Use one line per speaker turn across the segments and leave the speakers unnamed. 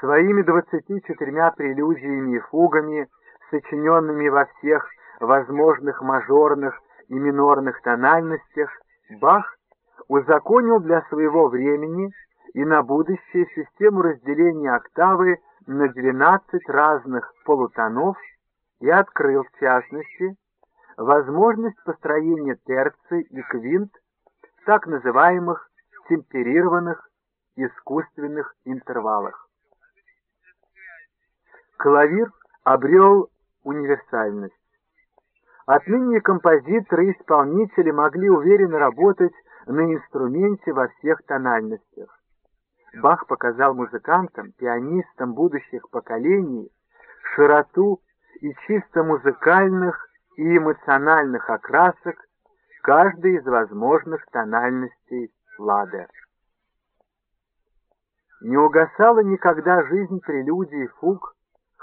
Своими двадцати четырьмя прелюдиями и фугами, сочиненными во всех возможных мажорных и минорных тональностях, Бах узаконил для своего времени и на будущее систему разделения октавы на 12 разных полутонов и открыл, в частности, возможность построения терций и квинт в так называемых темперированных искусственных интервалах. Клавир обрел универсальность. Отныне композиторы и исполнители могли уверенно работать на инструменте во всех тональностях. Бах показал музыкантам, пианистам будущих поколений широту и чисто музыкальных и эмоциональных окрасок каждой из возможных тональностей лада. Не угасала никогда жизнь прелюдий фуг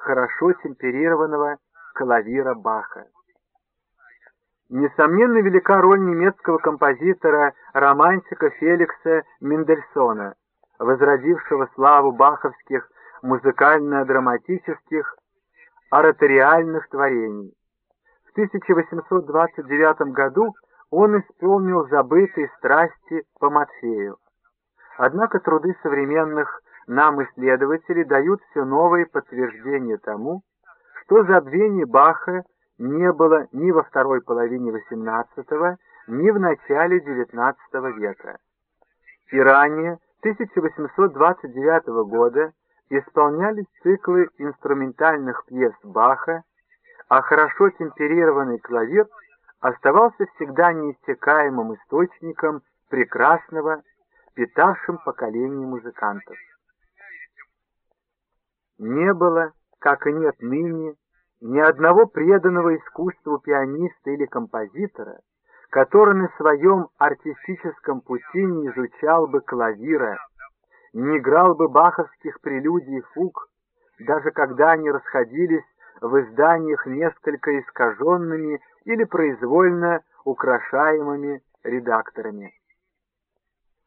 хорошо темперированного клавира Баха. Несомненно, велика роль немецкого композитора-романтика Феликса Мендельсона, возродившего славу баховских музыкально-драматических ораториальных творений. В 1829 году он исполнил забытые страсти по Матфею. Однако труды современных нам исследователей дают все новые подтверждения тому, что забвение Баха не было ни во второй половине XVIII, ни в начале XIX века. И ранее, 1829 года, исполнялись циклы инструментальных пьес Баха, а хорошо темперированный клавир оставался всегда неиссякаемым источником прекрасного, питавшим поколение музыкантов. Не было, как и нет ныне, ни одного преданного искусству пианиста или композитора, который на своем артистическом пути не изучал бы клавира, не играл бы баховских прелюдий и фуг, даже когда они расходились в изданиях несколько искаженными или произвольно украшаемыми редакторами.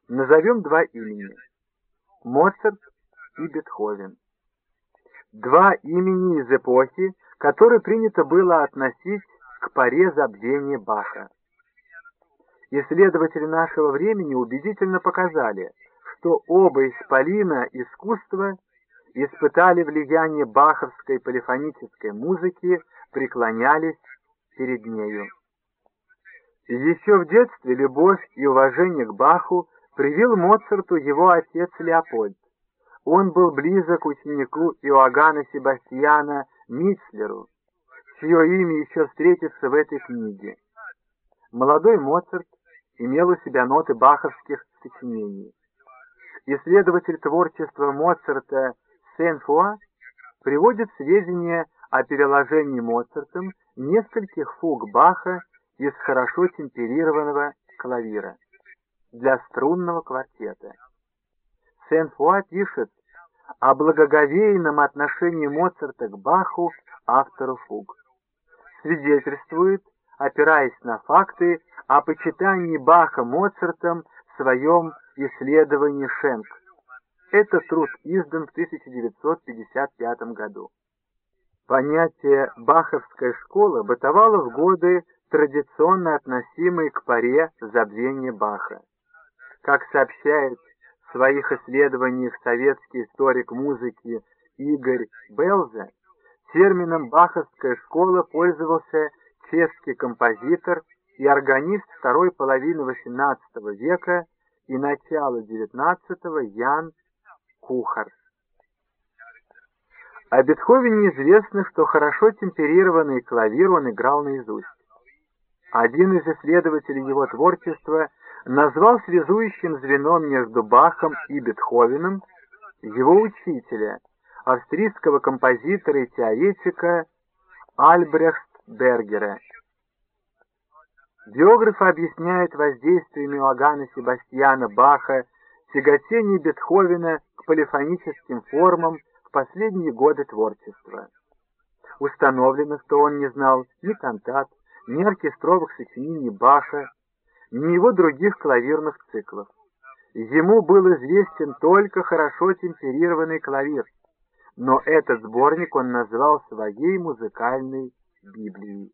Назовем два имени – Моцарт и Бетховен. Два имени из эпохи, который принято было относить к паре забвения Баха. Исследователи нашего времени убедительно показали, что оба исполина искусства испытали влияние баховской полифонической музыки, преклонялись перед нею. Еще в детстве любовь и уважение к Баху привил Моцарту его отец Леопольд. Он был близок ученику Иоганна Себастьяна Митцлеру, чье имя еще встретится в этой книге. Молодой Моцарт имел у себя ноты баховских сочинений. Исследователь творчества Моцарта Сен-Фуа приводит сведения о переложении Моцартом нескольких фуг Баха из хорошо темперированного клавира для струнного квартета. Сен-Фуа пишет о благоговейном отношении Моцарта к Баху, автору фуг. Свидетельствует, опираясь на факты, о почитании Баха Моцартом в своем исследовании Шенк. Этот труд издан в 1955 году. Понятие «баховская школа» бытовало в годы, традиционно относимые к паре забвения Баха. Как сообщает своих исследованиях советский историк музыки Игорь Белзе, термином «баховская школа» пользовался чешский композитор и органист второй половины XVIII века и начала XIX Ян Кухар. О Бетховене известно, что хорошо темперированный клавир он играл наизусть. Один из исследователей его творчества назвал связующим звеном между Бахом и Бетховеном его учителя, австрийского композитора и теоретика Альбрехт Бергера. Биографы объясняют воздействием Иоганна Себастьяна Баха тяготение Бетховена к полифоническим формам в последние годы творчества. Установлено, что он не знал ни кантат, ни оркестровых сочинений Баха, ни его других клавирных циклов. Ему был известен только хорошо темперированный клавир, но этот сборник он назвал своей музыкальной Библией.